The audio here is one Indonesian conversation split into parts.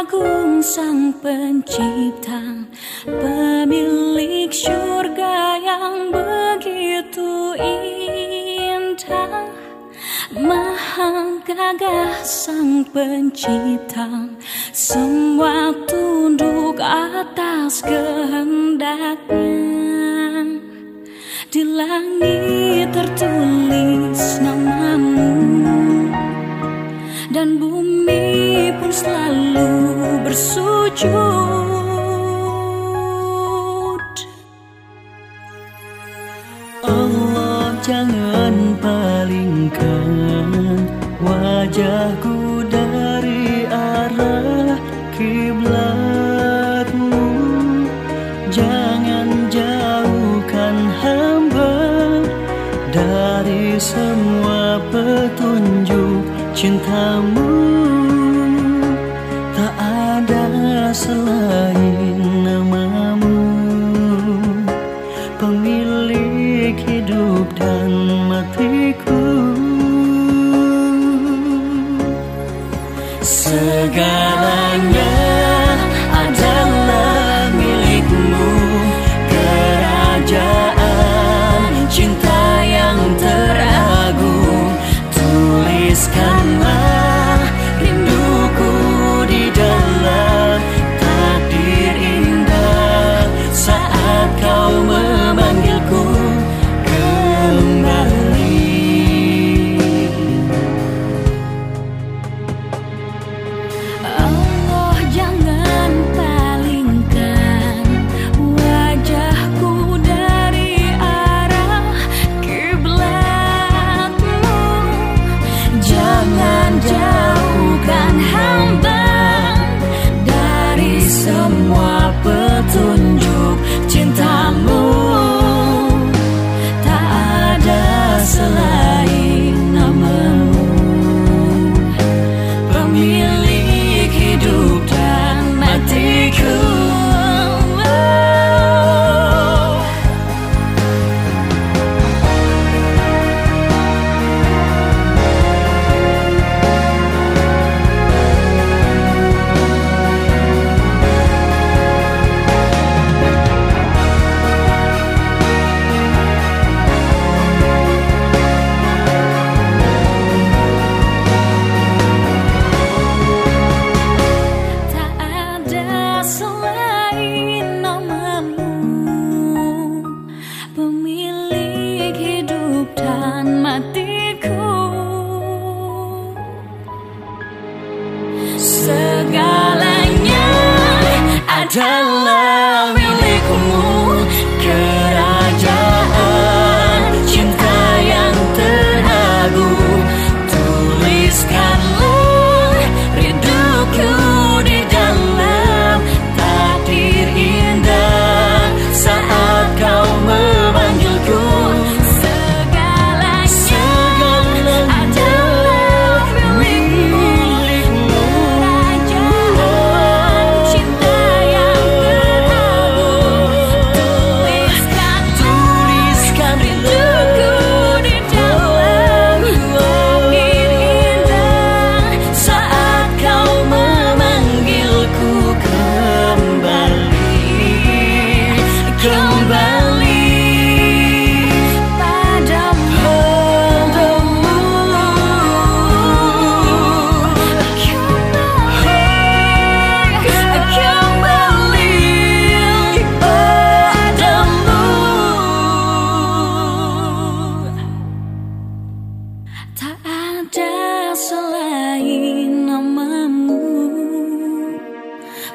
agung sang pencipta Pemilik surga yang begitu indah. Maha gagah sang pencipta Semua tunduk atas kehendaknya. Di langit tertulis namamu jangan palingkan wajahku dari arah kiblatmu. Jangan jauhkan hamba dari semua petunjuk cintamu. Tak ada selain Segalanya selain namamu. Pemilik hidup dan matiku. Segalanya adalah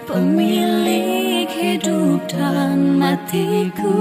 pemilik hidup dan matiku.